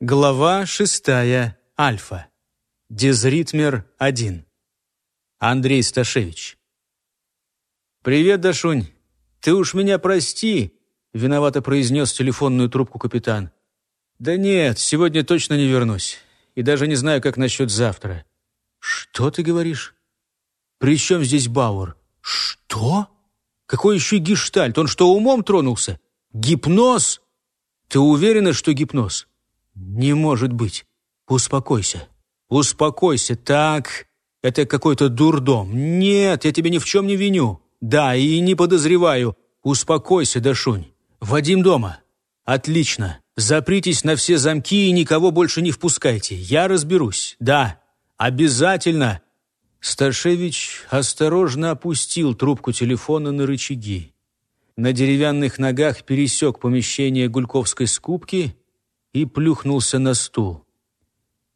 Глава шестая. Альфа. Дезритмер 1. Андрей Сташевич. «Привет, Дашунь. Ты уж меня прости», — виновато произнес телефонную трубку капитан. «Да нет, сегодня точно не вернусь. И даже не знаю, как насчет завтра». «Что ты говоришь?» «При чем здесь Бауэр?» «Что? Какой еще гештальт? Он что, умом тронулся? Гипноз? Ты уверена, что гипноз?» «Не может быть. Успокойся. Успокойся. Так, это какой-то дурдом. Нет, я тебя ни в чем не виню. Да, и не подозреваю. Успокойся, Дашунь. Вадим дома. Отлично. Запритесь на все замки и никого больше не впускайте. Я разберусь. Да, обязательно». Сташевич осторожно опустил трубку телефона на рычаги. На деревянных ногах пересек помещение гульковской скупки и плюхнулся на стул.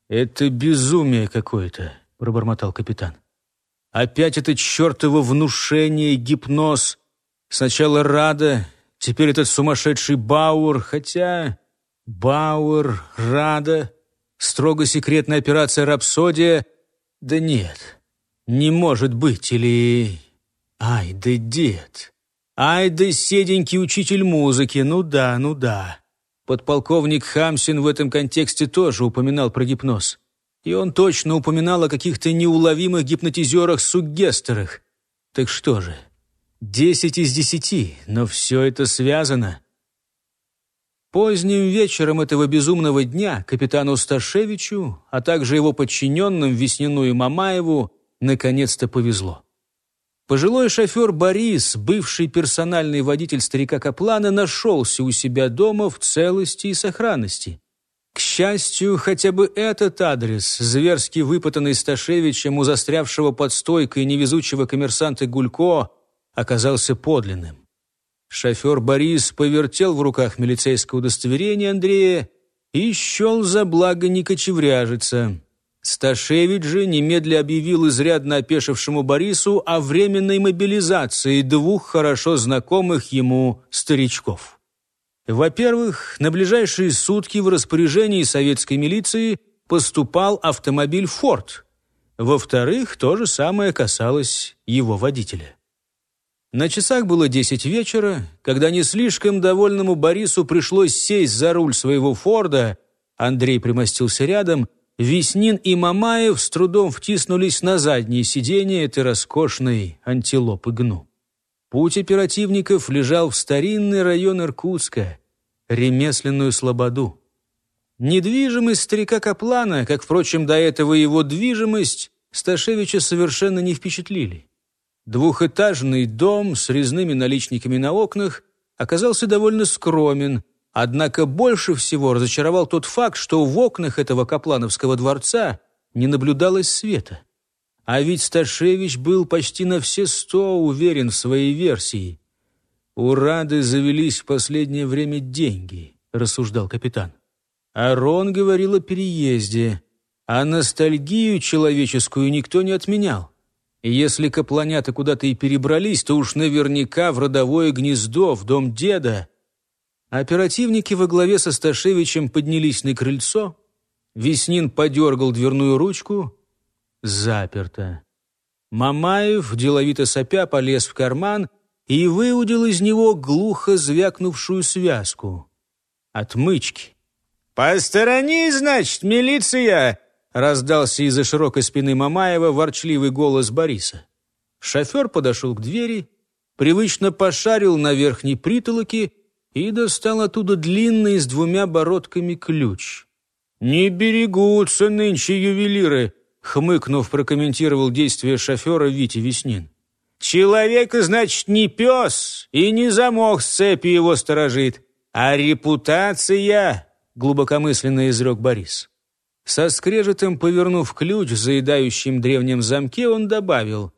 «Это безумие какое-то», — пробормотал капитан. «Опять это чертово внушение, гипноз. Сначала Рада, теперь этот сумасшедший Бауэр, хотя... Бауэр, Рада, строго секретная операция «Рапсодия». Да нет, не может быть, или... Ай да дед, ай да седенький учитель музыки, ну да, ну да. Подполковник Хамсин в этом контексте тоже упоминал про гипноз. И он точно упоминал о каких-то неуловимых гипнотизерах-суггестерах. Так что же, десять из десяти, но все это связано. Поздним вечером этого безумного дня капитану Сташевичу, а также его подчиненным Веснину и Мамаеву, наконец-то повезло. Пожилой шофер Борис, бывший персональный водитель старика Каплана, нашелся у себя дома в целости и сохранности. К счастью, хотя бы этот адрес, зверски выпытанный Сташевичем у застрявшего под стойкой невезучего коммерсанта Гулько, оказался подлинным. Шофер Борис повертел в руках милицейское удостоверение Андрея и счел за благо не кочевряжиться. Сташевич же немедля объявил изрядно опешившему Борису о временной мобилизации двух хорошо знакомых ему старичков. Во-первых, на ближайшие сутки в распоряжении советской милиции поступал автомобиль «Форд». Во-вторых, то же самое касалось его водителя. На часах было десять вечера, когда не слишком довольному Борису пришлось сесть за руль своего «Форда», Андрей примостился рядом – Веснин и Мамаев с трудом втиснулись на заднее сиденье этой роскошной антилопы гну. Путь оперативников лежал в старинный район Иркутска, ремесленную слободу. Недвижимость старика Каплана, как, впрочем, до этого его движимость, Сташевича совершенно не впечатлили. Двухэтажный дом с резными наличниками на окнах оказался довольно скромен, Однако больше всего разочаровал тот факт, что в окнах этого Каплановского дворца не наблюдалось света. А ведь Сташевич был почти на все сто уверен в своей версии. «У Рады завелись в последнее время деньги», — рассуждал капитан. Арон говорил о переезде, а ностальгию человеческую никто не отменял. Если капланята куда-то и перебрались, то уж наверняка в родовое гнездо, в дом деда — Оперативники во главе со Сташевичем поднялись на крыльцо. Веснин подергал дверную ручку. Заперто. Мамаев, деловито сопя, полез в карман и выудил из него глухо звякнувшую связку. Отмычки. «Посторонись, значит, милиция!» раздался из-за широкой спины Мамаева ворчливый голос Бориса. Шофер подошел к двери, привычно пошарил на верхней притолоке и достал оттуда длинный с двумя бородками ключ. «Не берегутся нынче ювелиры», — хмыкнув, прокомментировал действия шофера Вити Веснин. «Человек, значит, не пес, и не замок с цепи его сторожит, а репутация», — глубокомысленно изрек Борис. Со скрежетом повернув ключ в заедающем древнем замке, он добавил,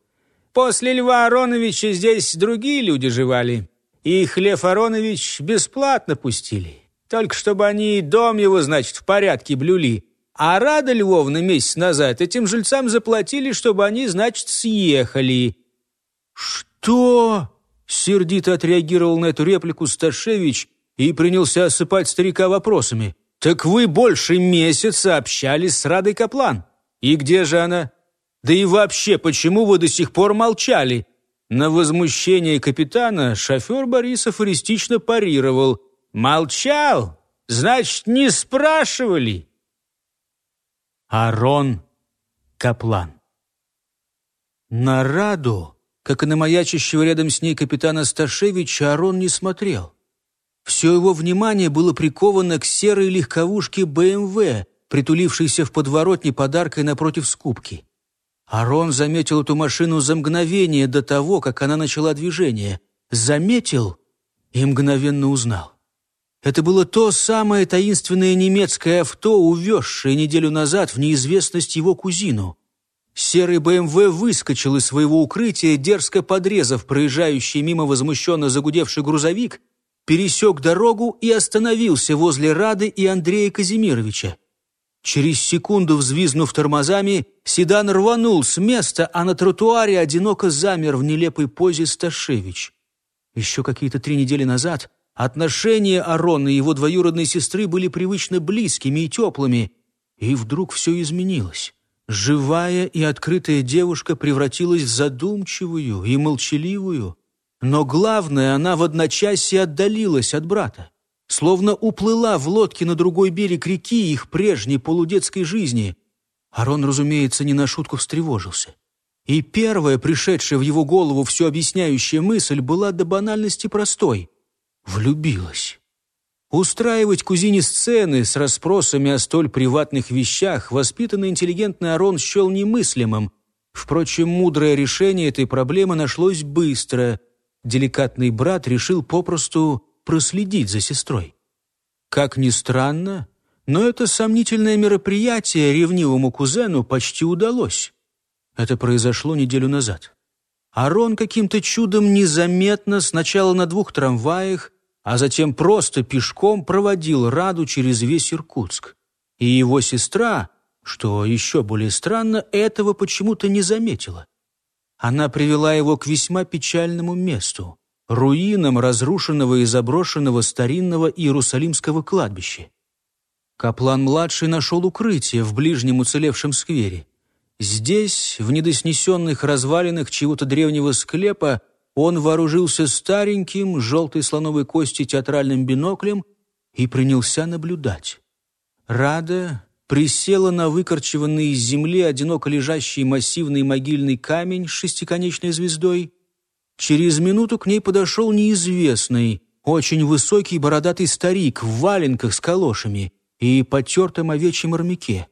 «После Льва Ароновича здесь другие люди живали и Хлев Аронович бесплатно пустили. Только чтобы они дом его, значит, в порядке блюли. А Рада Львовна месяц назад этим жильцам заплатили, чтобы они, значит, съехали». «Что?» — сердито отреагировал на эту реплику Сташевич и принялся осыпать старика вопросами. «Так вы больше месяца общались с Радой Каплан. И где же она? Да и вообще, почему вы до сих пор молчали?» На возмущение капитана шофер Борис афористично парировал. «Молчал? Значит, не спрашивали?» Арон Каплан На Раду, как и на маячащего рядом с ней капитана Сташевича, Арон не смотрел. Все его внимание было приковано к серой легковушке БМВ, притулившейся в подворотне подаркой напротив скупки. Арон заметил эту машину за мгновение до того, как она начала движение. Заметил и мгновенно узнал. Это было то самое таинственное немецкое авто, увезшее неделю назад в неизвестность его кузину. Серый БМВ выскочил из своего укрытия, дерзко подрезав проезжающий мимо возмущенно загудевший грузовик, пересек дорогу и остановился возле Рады и Андрея Казимировича. Через секунду, взвизнув тормозами, седан рванул с места, а на тротуаре одиноко замер в нелепой позе Сташевич. Еще какие-то три недели назад отношения Арона и его двоюродной сестры были привычно близкими и теплыми, и вдруг все изменилось. Живая и открытая девушка превратилась в задумчивую и молчаливую, но главное, она в одночасье отдалилась от брата словно уплыла в лодке на другой берег реки их прежней полудетской жизни. Арон, разумеется, не на шутку встревожился. И первая, пришедшая в его голову все объясняющая мысль, была до банальности простой. Влюбилась. Устраивать кузине сцены с расспросами о столь приватных вещах воспитанный интеллигентный Арон счел немыслимым. Впрочем, мудрое решение этой проблемы нашлось быстро. Деликатный брат решил попросту проследить за сестрой. Как ни странно, но это сомнительное мероприятие ревнивому кузену почти удалось. Это произошло неделю назад. Арон каким-то чудом незаметно сначала на двух трамваях, а затем просто пешком проводил Раду через весь Иркутск. И его сестра, что еще более странно, этого почему-то не заметила. Она привела его к весьма печальному месту руинам разрушенного и заброшенного старинного Иерусалимского кладбища. Каплан-младший нашел укрытие в ближнем уцелевшем сквере. Здесь, в недоснесенных развалинах чего-то древнего склепа, он вооружился стареньким, желтой слоновой кости театральным биноклем и принялся наблюдать. Рада присела на выкорчеванный из земли одиноко лежащий массивный могильный камень с шестиконечной звездой Через минуту к ней подошел неизвестный, очень высокий бородатый старик в валенках с калошами и потертом овечьем армяке.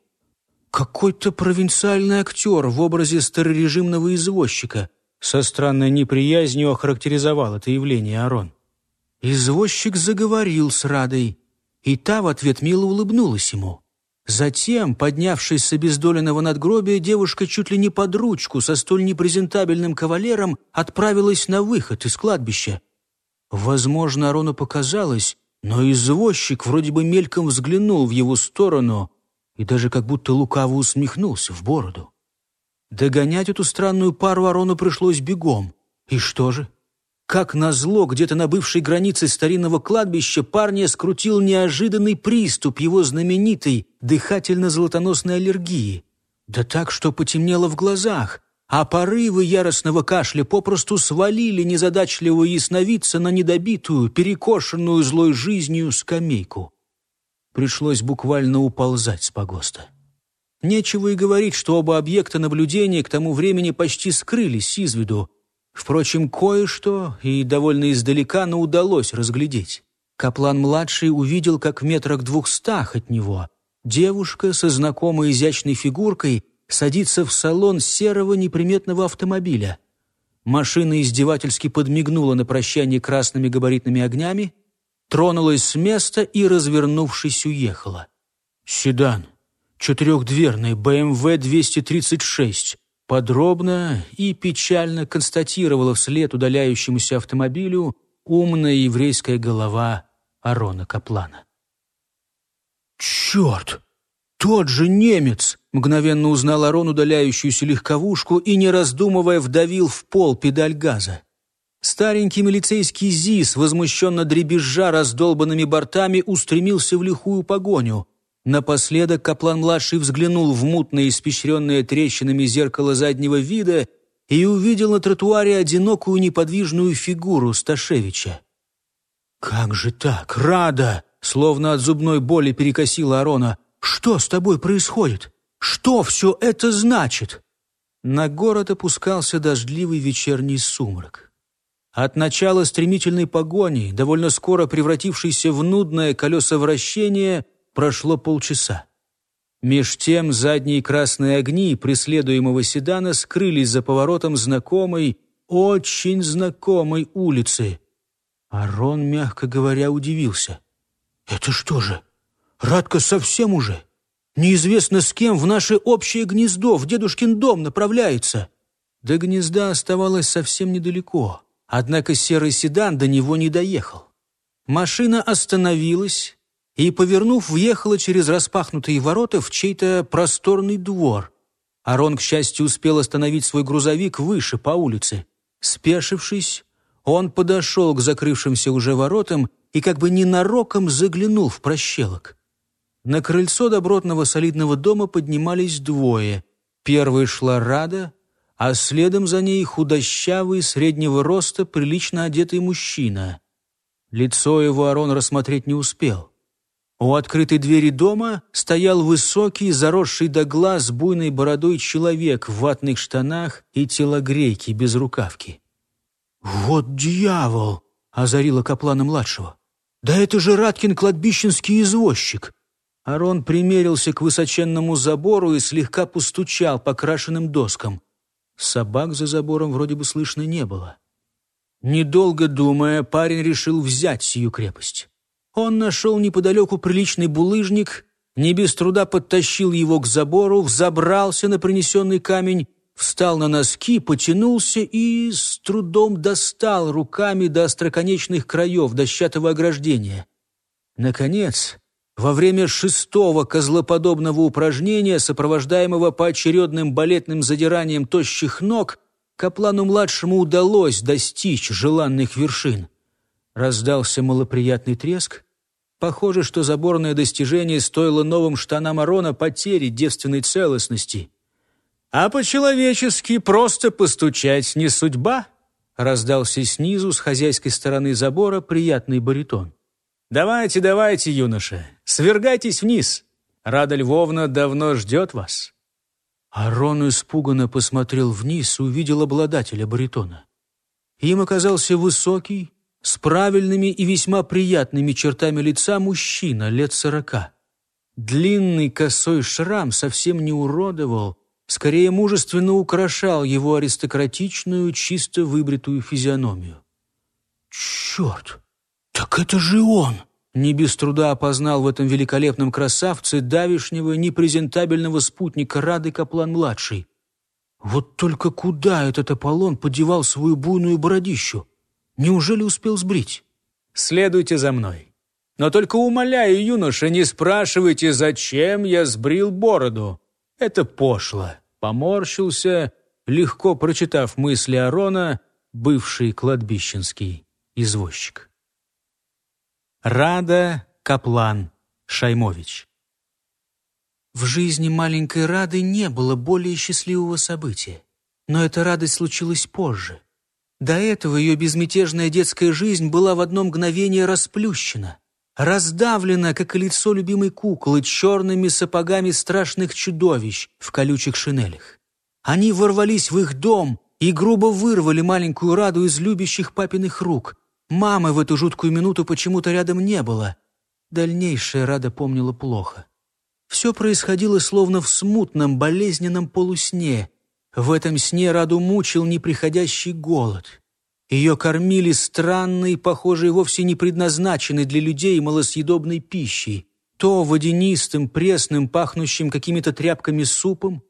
Какой-то провинциальный актер в образе старорежимного извозчика со странной неприязнью охарактеризовал это явление Арон. Извозчик заговорил с Радой, и та в ответ мило улыбнулась ему. Затем, поднявшись с обездоленного надгробия, девушка чуть ли не под ручку со столь непрезентабельным кавалером отправилась на выход из кладбища. Возможно, Арону показалось, но извозчик вроде бы мельком взглянул в его сторону и даже как будто лукаво усмехнулся в бороду. Догонять эту странную пару Арону пришлось бегом. И что же? Как назло, где-то на бывшей границе старинного кладбища парня скрутил неожиданный приступ его знаменитой дыхательно-золотоносной аллергии. Да так, что потемнело в глазах, а порывы яростного кашля попросту свалили незадачливого ясновидца на недобитую, перекошенную злой жизнью скамейку. Пришлось буквально уползать с погоста. Нечего и говорить, что оба объекта наблюдения к тому времени почти скрылись из виду, Впрочем, кое-что и довольно издалека, но удалось разглядеть. Каплан-младший увидел, как в метрах двухстах от него девушка со знакомой изящной фигуркой садится в салон серого неприметного автомобиля. Машина издевательски подмигнула на прощание красными габаритными огнями, тронулась с места и, развернувшись, уехала. Седан, четырехдверный, BMW 236, подробно и печально констатировала вслед удаляющемуся автомобилю умная еврейская голова Арона Каплана. «Черт! Тот же немец!» Мгновенно узнал Арон удаляющуюся легковушку и, не раздумывая, вдавил в пол педаль газа. Старенький милицейский ЗИС, возмущенно дребезжа раздолбанными бортами, устремился в лихую погоню. Напоследок Каплан-младший взглянул в мутное, испещренное трещинами зеркало заднего вида и увидел на тротуаре одинокую неподвижную фигуру Сташевича. «Как же так, Рада!» Словно от зубной боли перекосила Арона. «Что с тобой происходит? Что все это значит?» На город опускался дождливый вечерний сумрак. От начала стремительной погони, довольно скоро превратившейся в нудное колесовращение, прошло полчаса. Меж тем задние красные огни преследуемого седана скрылись за поворотом знакомой, очень знакомой улицы. Арон, мягко говоря, удивился. «Это что же, Радка совсем уже? Неизвестно с кем в наше общее гнездо, в дедушкин дом направляется». До гнезда оставалось совсем недалеко, однако серый седан до него не доехал. Машина остановилась, и, повернув, въехала через распахнутые ворота в чей-то просторный двор. Арон, к счастью, успел остановить свой грузовик выше по улице. Спешившись, он подошел к закрывшимся уже воротам и как бы ненароком заглянул в прощелок. На крыльцо добротного солидного дома поднимались двое. Первой шла Рада, а следом за ней худощавый, среднего роста, прилично одетый мужчина. Лицо его Арон рассмотреть не успел. У открытой двери дома стоял высокий, заросший до глаз буйной бородой человек в ватных штанах и телогрейке без рукавки. «Вот дьявол!» — озарила Каплана-младшего. «Да это же Раткин кладбищенский извозчик!» Арон примерился к высоченному забору и слегка постучал по крашенным доскам. Собак за забором вроде бы слышно не было. Недолго думая, парень решил взять сию крепость. Он нашел неподалеку приличный булыжник, не без труда подтащил его к забору, взобрался на принесенный камень, встал на носки, потянулся и с трудом достал руками до остроконечных краев дощатого ограждения. Наконец, во время шестого козлоподобного упражнения, сопровождаемого поочередным балетным задиранием тощих ног, Каплану-младшему удалось достичь желанных вершин. Раздался малоприятный треск. Похоже, что заборное достижение стоило новым штанам Арона потери девственной целостности. «А по-человечески просто постучать не судьба», раздался снизу с хозяйской стороны забора приятный баритон. «Давайте, давайте, юноша, свергайтесь вниз. Рада Львовна давно ждет вас». Арон испуганно посмотрел вниз и увидел обладателя баритона. Им оказался высокий, с правильными и весьма приятными чертами лица мужчина лет сорока. Длинный косой шрам совсем не уродовал, скорее мужественно украшал его аристократичную, чисто выбритую физиономию. «Черт! Так это же он!» Не без труда опознал в этом великолепном красавце давишнего, непрезентабельного спутника Рады Каплан-младший. Вот только куда этот Аполлон подевал свою буйную бородищу? Неужели успел сбрить? Следуйте за мной. Но только умоляю, юноша, не спрашивайте, зачем я сбрил бороду. Это пошло. Поморщился, легко прочитав мысли Арона, бывший кладбищенский извозчик. Рада Каплан Шаймович В жизни маленькой Рады не было более счастливого события. Но эта радость случилась позже. До этого ее безмятежная детская жизнь была в одно мгновение расплющена, раздавлена, как лицо любимой куклы, черными сапогами страшных чудовищ в колючих шинелях. Они ворвались в их дом и грубо вырвали маленькую Раду из любящих папиных рук. Мамы в эту жуткую минуту почему-то рядом не было. Дальнейшее Рада помнила плохо. Все происходило словно в смутном, болезненном полусне — в этом сне Раду мучил неприходящий голод. Ее кормили странной, похожей вовсе не предназначенной для людей малосъедобной пищей, то водянистым, пресным, пахнущим какими-то тряпками супом,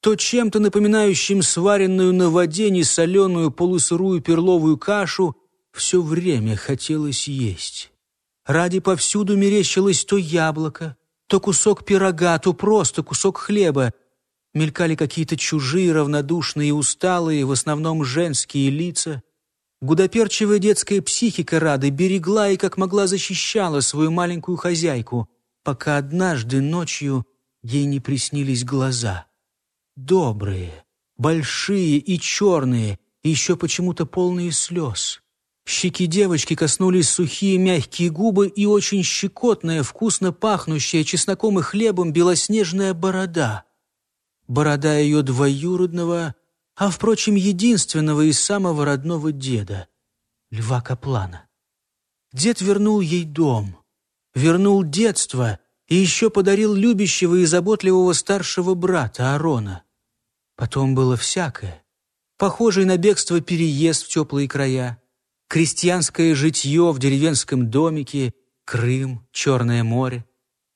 то чем-то напоминающим сваренную на воде несоленую полусырую перловую кашу, все время хотелось есть. Ради повсюду мерещилось то яблоко, то кусок пирога, то просто кусок хлеба, Мелькали какие-то чужие, равнодушные усталые, в основном женские лица. Гудоперчивая детская психика Рады берегла и как могла защищала свою маленькую хозяйку, пока однажды ночью ей не приснились глаза. Добрые, большие и черные, и еще почему-то полные слез. Щеки девочки коснулись сухие мягкие губы и очень щекотная, вкусно пахнущая чесноком и хлебом белоснежная борода. Борода ее двоюродного, а, впрочем, единственного и самого родного деда, Льва Каплана. Дед вернул ей дом, вернул детство и еще подарил любящего и заботливого старшего брата Арона. Потом было всякое. Похожий на бегство переезд в теплые края, крестьянское житье в деревенском домике, Крым, Черное море.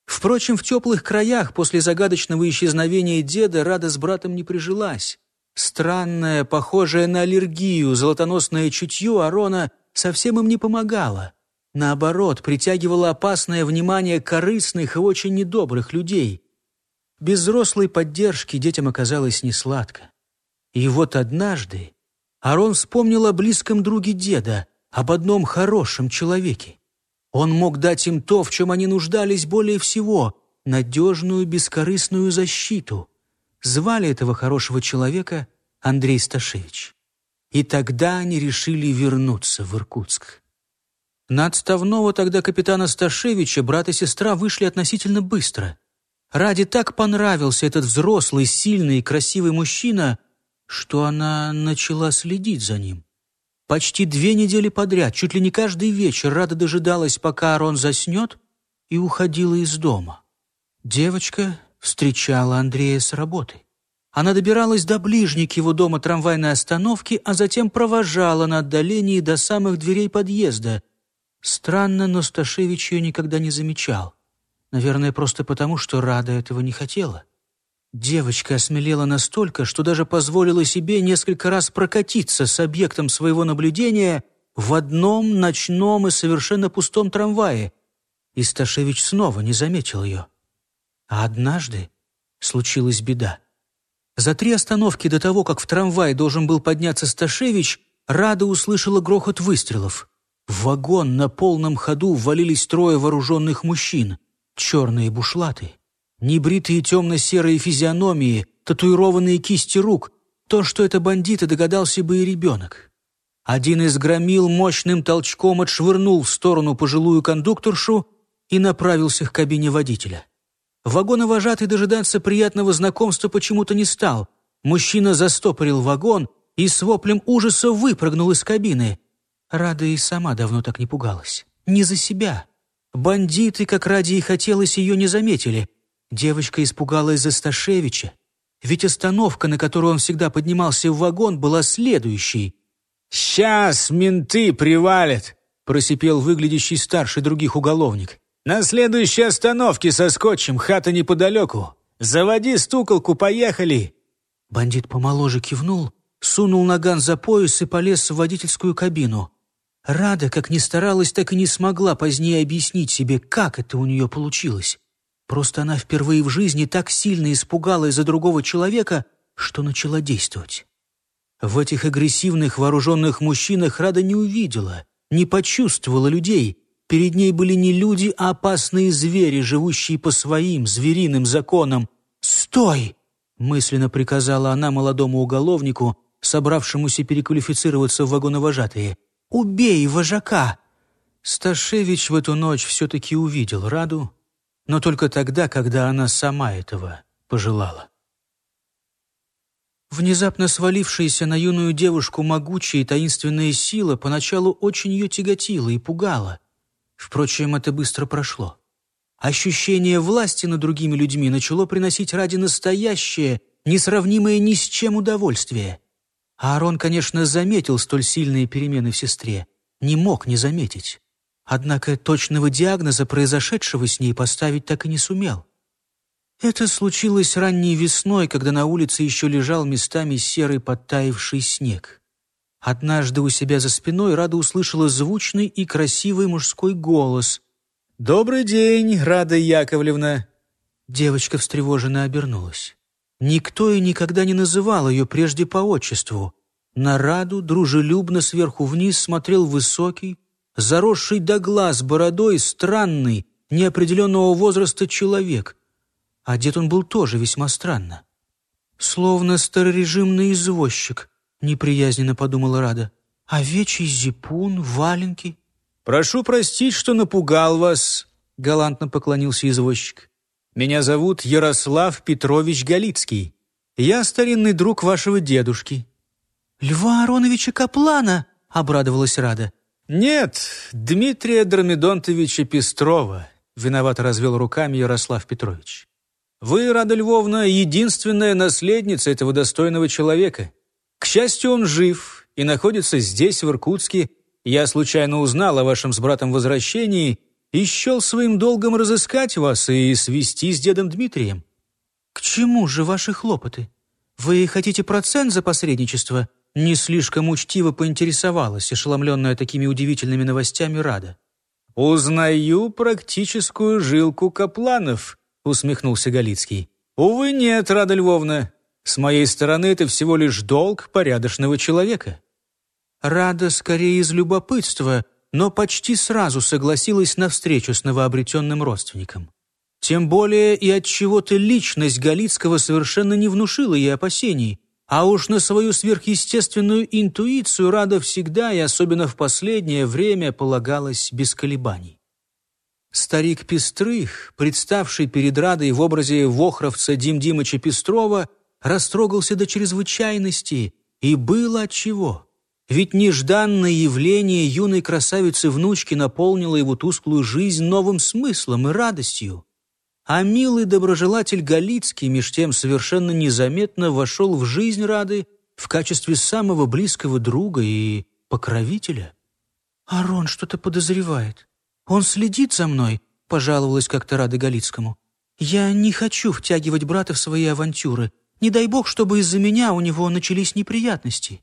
Впрочем, в теплых краях после загадочного исчезновения деда Рада с братом не прижилась. Странное, похожее на аллергию, золотоносное чутье Арона совсем им не помогало. Наоборот, притягивало опасное внимание корыстных и очень недобрых людей. Без взрослой поддержки детям оказалось несладко. И вот однажды Арон вспомнил о близком друге деда, об одном хорошем человеке. Он мог дать им то, в чем они нуждались более всего — надежную, бескорыстную защиту. Звали этого хорошего человека Андрей Сташевич. И тогда они решили вернуться в Иркутск. На отставного тогда капитана Сташевича брат и сестра вышли относительно быстро. Ради так понравился этот взрослый, сильный и красивый мужчина, что она начала следить за ним. Почти две недели подряд, чуть ли не каждый вечер, Рада дожидалась, пока Арон заснет, и уходила из дома. Девочка встречала Андрея с работы. Она добиралась до ближней его дома трамвайной остановки, а затем провожала на отдалении до самых дверей подъезда. Странно, но Сташевич ее никогда не замечал. Наверное, просто потому, что Рада этого не хотела. Девочка осмелела настолько, что даже позволила себе несколько раз прокатиться с объектом своего наблюдения в одном ночном и совершенно пустом трамвае. И Сташевич снова не заметил ее. А однажды случилась беда. За три остановки до того, как в трамвай должен был подняться Сташевич, Рада услышала грохот выстрелов. В вагон на полном ходу ввалились трое вооруженных мужчин, черные бушлаты. Небритые темно-серые физиономии, татуированные кисти рук. То, что это бандиты, догадался бы и ребенок. Один из громил мощным толчком отшвырнул в сторону пожилую кондукторшу и направился к кабине водителя. Вагоновожатый дожидаться приятного знакомства почему-то не стал. Мужчина застопорил вагон и с воплем ужаса выпрыгнул из кабины. Рада и сама давно так не пугалась. Не за себя. Бандиты, как ради и хотелось, ее не заметили — Девочка испугалась за Сташевича, ведь остановка, на которую он всегда поднимался в вагон, была следующей. «Сейчас менты привалят», — просипел выглядящий старше других уголовник. «На следующей остановке соскочим, хата неподалеку. Заводи стуколку, поехали!» Бандит помоложе кивнул, сунул наган за пояс и полез в водительскую кабину. Рада, как ни старалась, так и не смогла позднее объяснить себе, как это у нее получилось. Просто она впервые в жизни так сильно испугалась за другого человека, что начала действовать. В этих агрессивных вооруженных мужчинах Рада не увидела, не почувствовала людей. Перед ней были не люди, а опасные звери, живущие по своим звериным законам. «Стой!» — мысленно приказала она молодому уголовнику, собравшемуся переквалифицироваться в вагоновожатые. «Убей вожака!» Сташевич в эту ночь все-таки увидел Раду, но только тогда, когда она сама этого пожелала. Внезапно свалившаяся на юную девушку могучая и таинственная сила поначалу очень ее тяготила и пугала. Впрочем, это быстро прошло. Ощущение власти над другими людьми начало приносить ради настоящее, несравнимое ни с чем удовольствие. Аарон, конечно, заметил столь сильные перемены в сестре. Не мог не заметить. Однако точного диагноза произошедшего с ней поставить так и не сумел. Это случилось ранней весной, когда на улице еще лежал местами серый подтаивший снег. Однажды у себя за спиной Рада услышала звучный и красивый мужской голос. «Добрый день, Рада Яковлевна!» Девочка встревоженно обернулась. Никто и никогда не называл ее прежде по отчеству. На Раду дружелюбно сверху вниз смотрел высокий, заросший до глаз бородой, странный, неопределенного возраста человек. Одет он был тоже весьма странно. «Словно старорежимный извозчик», — неприязненно подумала Рада. «Овечий зипун, валенки». «Прошу простить, что напугал вас», — галантно поклонился извозчик. «Меня зовут Ярослав Петрович Галицкий. Я старинный друг вашего дедушки». «Льва Ароновича Каплана!» — обрадовалась Рада. «Нет, Дмитрия Дромидонтовича Пестрова», — виновато развел руками Ярослав Петрович. «Вы, Рада Львовна, единственная наследница этого достойного человека. К счастью, он жив и находится здесь, в Иркутске. Я случайно узнал о вашем с братом возвращении и счел своим долгом разыскать вас и свести с дедом Дмитрием». «К чему же ваши хлопоты? Вы хотите процент за посредничество?» Не слишком учтиво поинтересовалась, ошеломленная такими удивительными новостями Рада. «Узнаю практическую жилку Капланов», — усмехнулся Галицкий. «Увы, нет, Рада Львовна. С моей стороны это всего лишь долг порядочного человека». Рада скорее из любопытства, но почти сразу согласилась на встречу с новообретенным родственником. Тем более и от чего-то личность Галицкого совершенно не внушила ей опасений, а уж на свою сверхъестественную интуицию Рада всегда и особенно в последнее время полагалась без колебаний. Старик Пестрых, представший перед Радой в образе вохровца Дим Димыча Пестрова, растрогался до чрезвычайности, и было отчего. Ведь нежданное явление юной красавицы-внучки наполнило его тусклую жизнь новым смыслом и радостью. А милый доброжелатель Галицкий меж тем совершенно незаметно вошел в жизнь Рады в качестве самого близкого друга и покровителя. «Арон что-то подозревает. Он следит за мной», — пожаловалась как-то Рада Галицкому. «Я не хочу втягивать брата в свои авантюры. Не дай бог, чтобы из-за меня у него начались неприятности».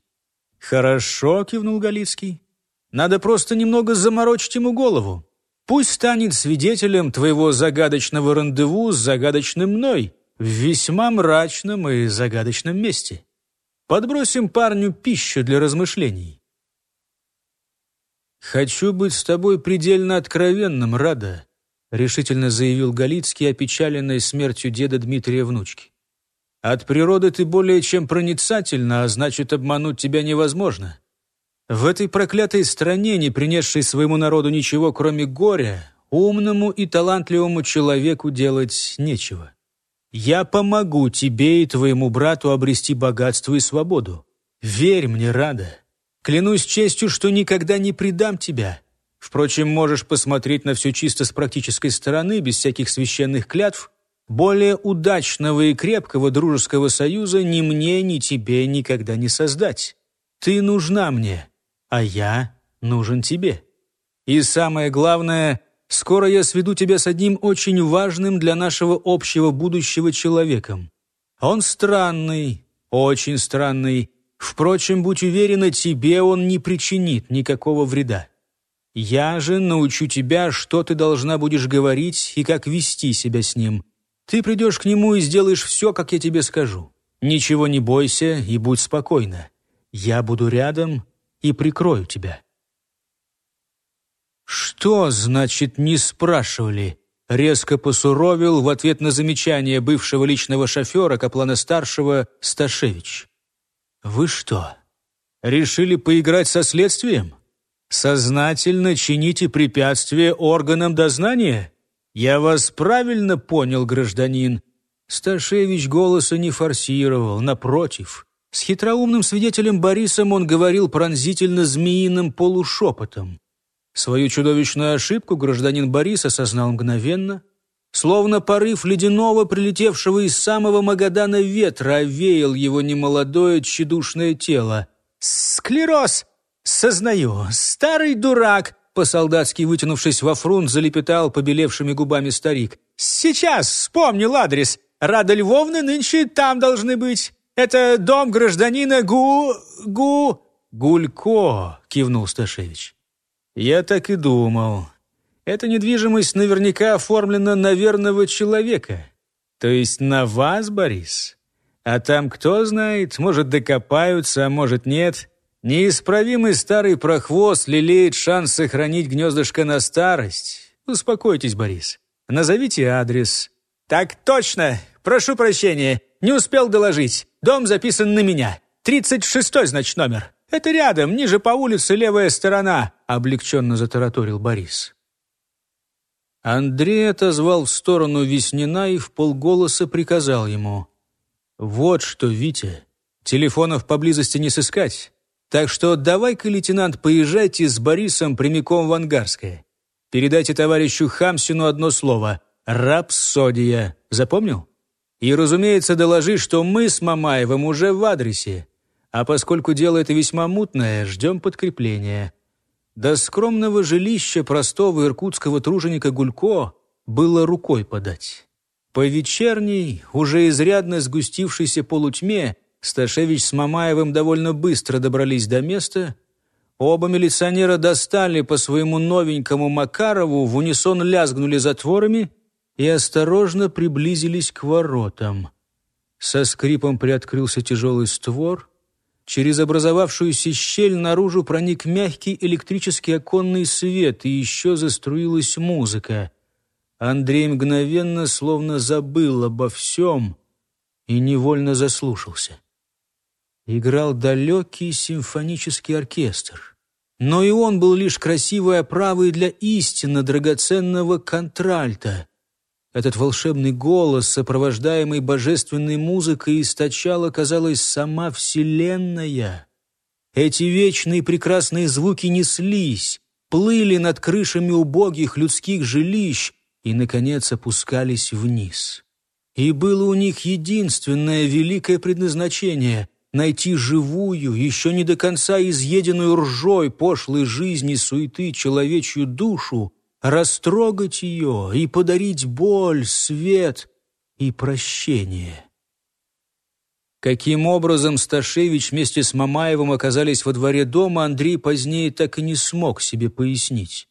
«Хорошо», — кивнул Галицкий. «Надо просто немного заморочить ему голову. Пусть станет свидетелем твоего загадочного рандеву с загадочным мной в весьма мрачном и загадочном месте. Подбросим парню пищу для размышлений. «Хочу быть с тобой предельно откровенным, Рада», — решительно заявил Галицкий, опечаленный смертью деда Дмитрия внучки. «От природы ты более чем проницательна, а значит, обмануть тебя невозможно. В этой проклятой стране, не принесшей своему народу ничего, кроме горя, умному и талантливому человеку делать нечего. Я помогу тебе и твоему брату обрести богатство и свободу. Верь мне, Рада. Клянусь честью, что никогда не предам тебя. Впрочем, можешь посмотреть на все чисто с практической стороны, без всяких священных клятв. Более удачного и крепкого дружеского союза ни мне, ни тебе никогда не создать. Ты нужна мне, а я нужен тебе. И самое главное, скоро я сведу тебя с одним очень важным для нашего общего будущего человеком. Он странный, очень странный. Впрочем, будь уверена, тебе он не причинит никакого вреда. Я же научу тебя, что ты должна будешь говорить и как вести себя с ним. Ты придешь к нему и сделаешь все, как я тебе скажу. Ничего не бойся и будь спокойна. Я буду рядом и прикрою тебя». «Что значит «не спрашивали»?» Резко посуровил в ответ на замечание бывшего личного шофера Каплана-старшего Сташевич. «Вы что, решили поиграть со следствием? Сознательно чините препятствия органам дознания? Я вас правильно понял, гражданин?» Сташевич голоса не форсировал, напротив, с хитроумным свидетелем Борисом он говорил пронзительно змеиным полушепотом. Свою чудовищную ошибку гражданин Борис осознал мгновенно, словно порыв ледяного, прилетевшего из самого Магадана ветра, овеял его немолодое тщедушное тело. «Склероз! Сознаю! Старый дурак!» По-солдатски вытянувшись во фрунт, залепетал побелевшими губами старик. «Сейчас вспомнил адрес. Рада Львовна нынче там должны быть. Это дом гражданина Гу... Гу...» «Гулько», — кивнул Сташевич. «Я так и думал. Эта недвижимость наверняка оформлена на верного человека. То есть на вас, Борис. А там, кто знает, может, докопаются, а может, нет. Неисправимый старый прохвост лелеет шанс сохранить гнездышко на старость. Успокойтесь, Борис. Назовите адрес. Так точно. Прошу прощения. Не успел доложить. Дом записан на меня. Тридцать шестой, значит, номер. Это рядом, ниже по улице, левая сторона, облегченно затараторил Борис. Андрей отозвал в сторону Веснина и в полголоса приказал ему. «Вот что, Витя, телефонов поблизости не сыскать. Так что давай-ка, лейтенант, поезжайте с Борисом прямиком в Ангарское. Передайте товарищу Хамсину одно слово — «рапсодия». Запомнил? И, разумеется, доложи, что мы с Мамаевым уже в адресе. А поскольку дело это весьма мутное, ждем подкрепления. До скромного жилища простого иркутского труженика Гулько было рукой подать. По вечерней, уже изрядно сгустившейся полутьме, Сташевич с Мамаевым довольно быстро добрались до места. Оба милиционера достали по своему новенькому Макарову, в унисон лязгнули затворами и осторожно приблизились к воротам. Со скрипом приоткрылся тяжелый створ. Через образовавшуюся щель наружу проник мягкий электрический оконный свет, и еще заструилась музыка — Андрей мгновенно словно забыл обо всем и невольно заслушался. Играл далекий симфонический оркестр. Но и он был лишь красивой оправой для истинно драгоценного контральта. Этот волшебный голос, сопровождаемый божественной музыкой, источала, казалось, сама Вселенная. Эти вечные прекрасные звуки неслись, плыли над крышами убогих людских жилищ, и, наконец, опускались вниз. И было у них единственное великое предназначение — найти живую, еще не до конца изъеденную ржой пошлой жизни суеты человечью душу, растрогать ее и подарить боль, свет и прощение. Каким образом Сташевич вместе с Мамаевым оказались во дворе дома, Андрей позднее так и не смог себе пояснить.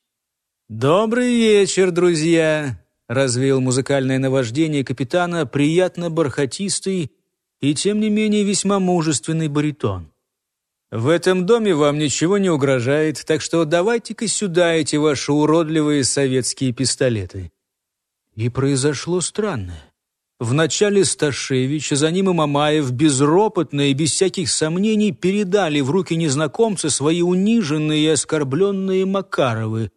«Добрый вечер, друзья!» — развеял музыкальное наваждение капитана приятно бархатистый и, тем не менее, весьма мужественный баритон. «В этом доме вам ничего не угрожает, так что давайте-ка сюда эти ваши уродливые советские пистолеты». И произошло странное. Вначале Сташевич, а за ним и Мамаев безропотно и без всяких сомнений передали в руки незнакомца свои униженные и оскорбленные Макаровы,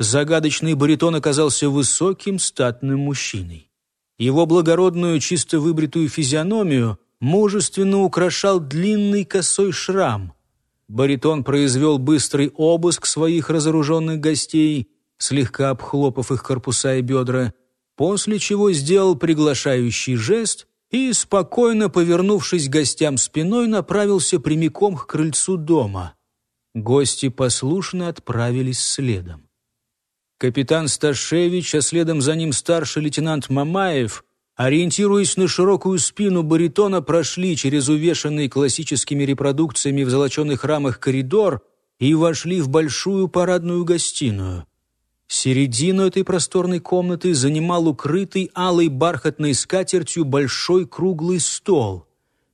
Загадочный баритон оказался высоким, статным мужчиной. Его благородную, чисто выбритую физиономию мужественно украшал длинный косой шрам. Баритон произвел быстрый обыск своих разоруженных гостей, слегка обхлопав их корпуса и бедра, после чего сделал приглашающий жест и, спокойно повернувшись гостям спиной, направился прямиком к крыльцу дома. Гости послушно отправились следом. Капитан Сташевич, а следом за ним старший лейтенант Мамаев, ориентируясь на широкую спину баритона, прошли через увешанный классическими репродукциями в золоченых рамах коридор и вошли в большую парадную гостиную. Середину этой просторной комнаты занимал укрытый алой бархатной скатертью большой круглый стол.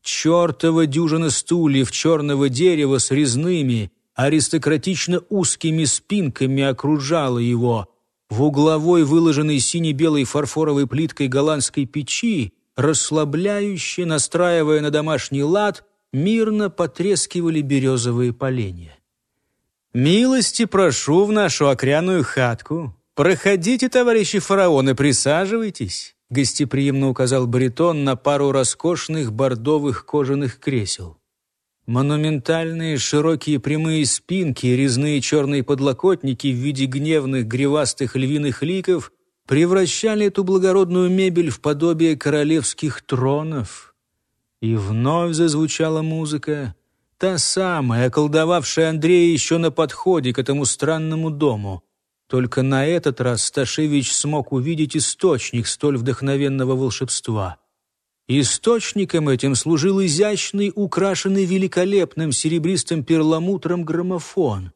Чертова дюжина стульев черного дерева с резными, аристократично узкими спинками окружала его. В угловой, выложенной сине-белой фарфоровой плиткой голландской печи, расслабляюще, настраивая на домашний лад, мирно потрескивали березовые поленья. «Милости прошу в нашу окряную хатку. Проходите, товарищи фараоны, присаживайтесь», гостеприимно указал баритон на пару роскошных бордовых кожаных кресел. Монументальные широкие прямые спинки резные черные подлокотники в виде гневных гривастых львиных ликов превращали эту благородную мебель в подобие королевских тронов. И вновь зазвучала музыка, та самая, околдовавшая Андрея еще на подходе к этому странному дому. Только на этот раз Сташевич смог увидеть источник столь вдохновенного волшебства — Источником этим служил изящный, украшенный великолепным серебристым перламутром граммофон.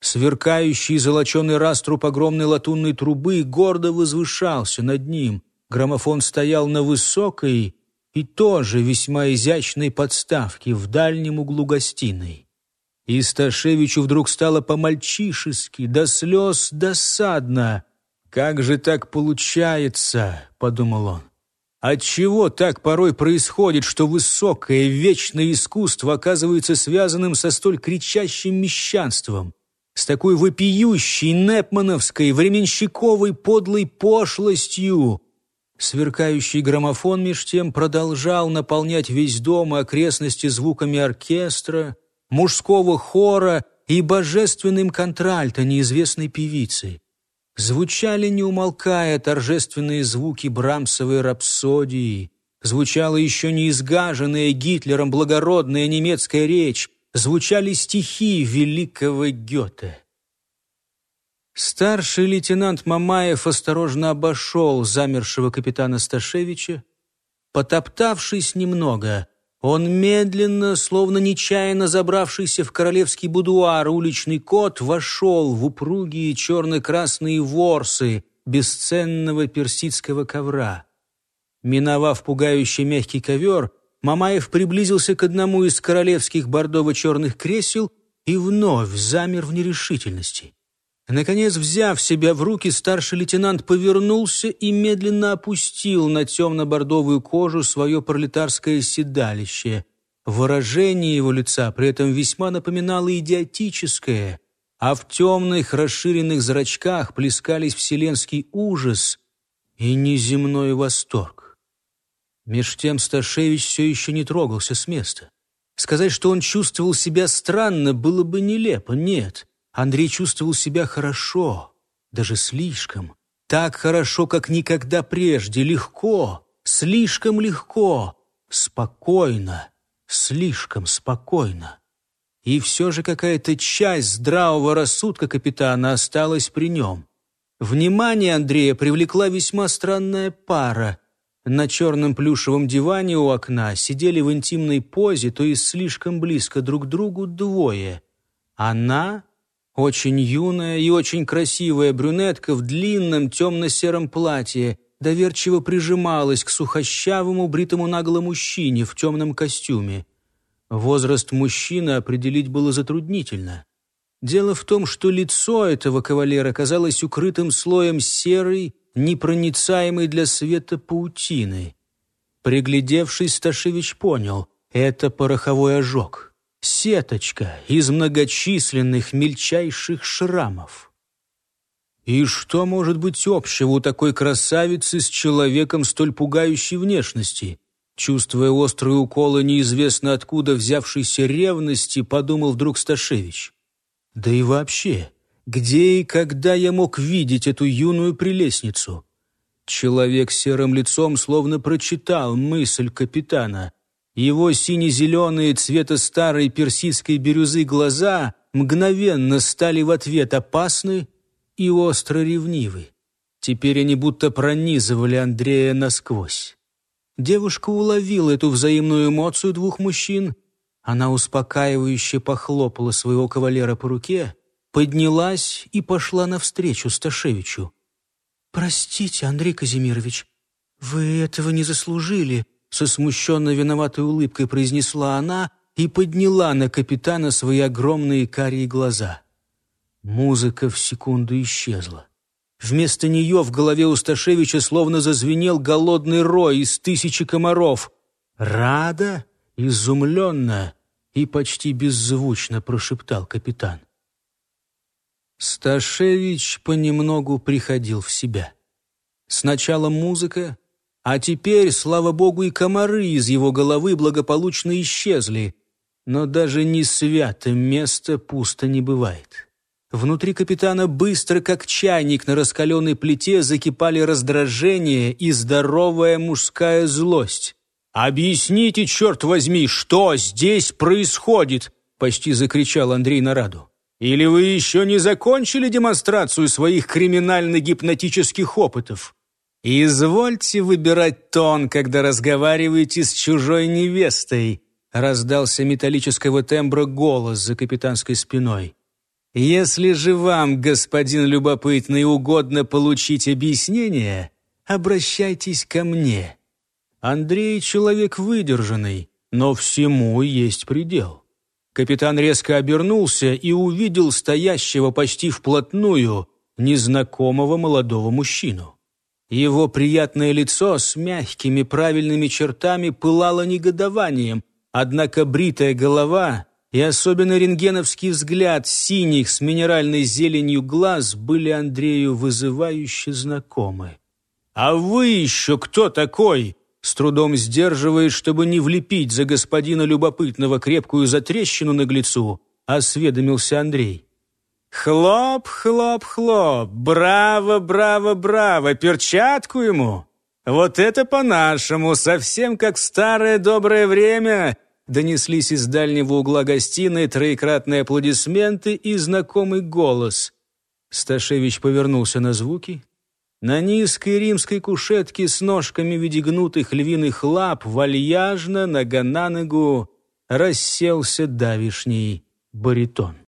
Сверкающий золоченый раструб огромной латунной трубы гордо возвышался над ним. Граммофон стоял на высокой и тоже весьма изящной подставки в дальнем углу гостиной. И Сташевичу вдруг стало по-мальчишески, до слез досадно. «Как же так получается?» — подумал он. Отчего так порой происходит, что высокое, вечное искусство оказывается связанным со столь кричащим мещанством, с такой вопиющей, непмановской, временщиковой подлой пошлостью? Сверкающий граммофон меж тем продолжал наполнять весь дом и окрестности звуками оркестра, мужского хора и божественным контральто неизвестной певицы. Звучали, не умолкая, торжественные звуки Брамсовой рапсодии. Звучала еще не изгаженная Гитлером благородная немецкая речь. Звучали стихи великого Гёте. Старший лейтенант Мамаев осторожно обошел замершего капитана Сташевича. Потоптавшись немного, он медленно, словно нечаянно забравшийся в королевский будуар уличный кот, вошел в упругие черно-красные ворсы бесценного персидского ковра. Миновав пугающий мягкий ковер, Мамаев приблизился к одному из королевских бордово-черных кресел и вновь замер в нерешительности. Наконец, взяв себя в руки, старший лейтенант повернулся и медленно опустил на темно-бордовую кожу свое пролетарское седалище. Выражение его лица при этом весьма напоминало идиотическое, а в темных расширенных зрачках плескались вселенский ужас и неземной восторг. Меж тем Сташевич все еще не трогался с места. Сказать, что он чувствовал себя странно, было бы нелепо, нет — Андрей чувствовал себя хорошо, даже слишком. Так хорошо, как никогда прежде, легко, слишком легко, спокойно, слишком спокойно. И все же какая-то часть здравого рассудка капитана осталась при нем. Внимание Андрея привлекла весьма странная пара. На черном плюшевом диване у окна сидели в интимной позе, то есть слишком близко друг к другу, двое. Она очень юная и очень красивая брюнетка в длинном темно-сером платье доверчиво прижималась к сухощавому бритому нагло мужчине в темном костюме. Возраст мужчины определить было затруднительно. Дело в том, что лицо этого кавалера казалось укрытым слоем серой, непроницаемой для света паутины. Приглядевшись, Сташевич понял — это пороховой ожог сеточка из многочисленных мельчайших шрамов. И что может быть общего у такой красавицы с человеком столь пугающей внешности? Чувствуя острые уколы неизвестно откуда взявшейся ревности, подумал вдруг Сташевич. Да и вообще, где и когда я мог видеть эту юную прелестницу? Человек серым лицом словно прочитал мысль капитана — его сине-зеленые цвета старой персидской бирюзы глаза мгновенно стали в ответ опасны и остро ревнивы. Теперь они будто пронизывали Андрея насквозь. Девушка уловила эту взаимную эмоцию двух мужчин. Она успокаивающе похлопала своего кавалера по руке, поднялась и пошла навстречу Сташевичу. «Простите, Андрей Казимирович, вы этого не заслужили», со смущенно виноватой улыбкой произнесла она и подняла на капитана свои огромные карие глаза. Музыка в секунду исчезла. Вместо нее в голове у Сташевича словно зазвенел голодный рой из тысячи комаров. «Рада?» изумленно и почти беззвучно прошептал капитан. Сташевич понемногу приходил в себя. Сначала музыка, а теперь, слава богу, и комары из его головы благополучно исчезли. Но даже не святым место пусто не бывает. Внутри капитана быстро, как чайник на раскаленной плите, закипали раздражение и здоровая мужская злость. «Объясните, черт возьми, что здесь происходит?» — почти закричал Андрей Нараду. «Или вы еще не закончили демонстрацию своих криминально-гипнотических опытов?» «Извольте выбирать тон, когда разговариваете с чужой невестой», раздался металлического тембра голос за капитанской спиной. «Если же вам, господин любопытный, угодно получить объяснение, обращайтесь ко мне». Андрей человек выдержанный, но всему есть предел. Капитан резко обернулся и увидел стоящего почти вплотную незнакомого молодого мужчину. Его приятное лицо с мягкими правильными чертами пылало негодованием, однако бритая голова и особенно рентгеновский взгляд синих с минеральной зеленью глаз были Андрею вызывающе знакомы. «А вы еще кто такой?» С трудом сдерживает, чтобы не влепить за господина любопытного крепкую затрещину наглецу, осведомился Андрей. «Хлоп, хлоп, хлоп! Браво, браво, браво! Перчатку ему! Вот это по-нашему, совсем как старое доброе время!» Донеслись из дальнего угла гостиной троекратные аплодисменты и знакомый голос. Сташевич повернулся на звуки, на низкой римской кушетке с ножками в виде гнутых львиных лап вальяжно, нога на ногу, расселся давишний баритон.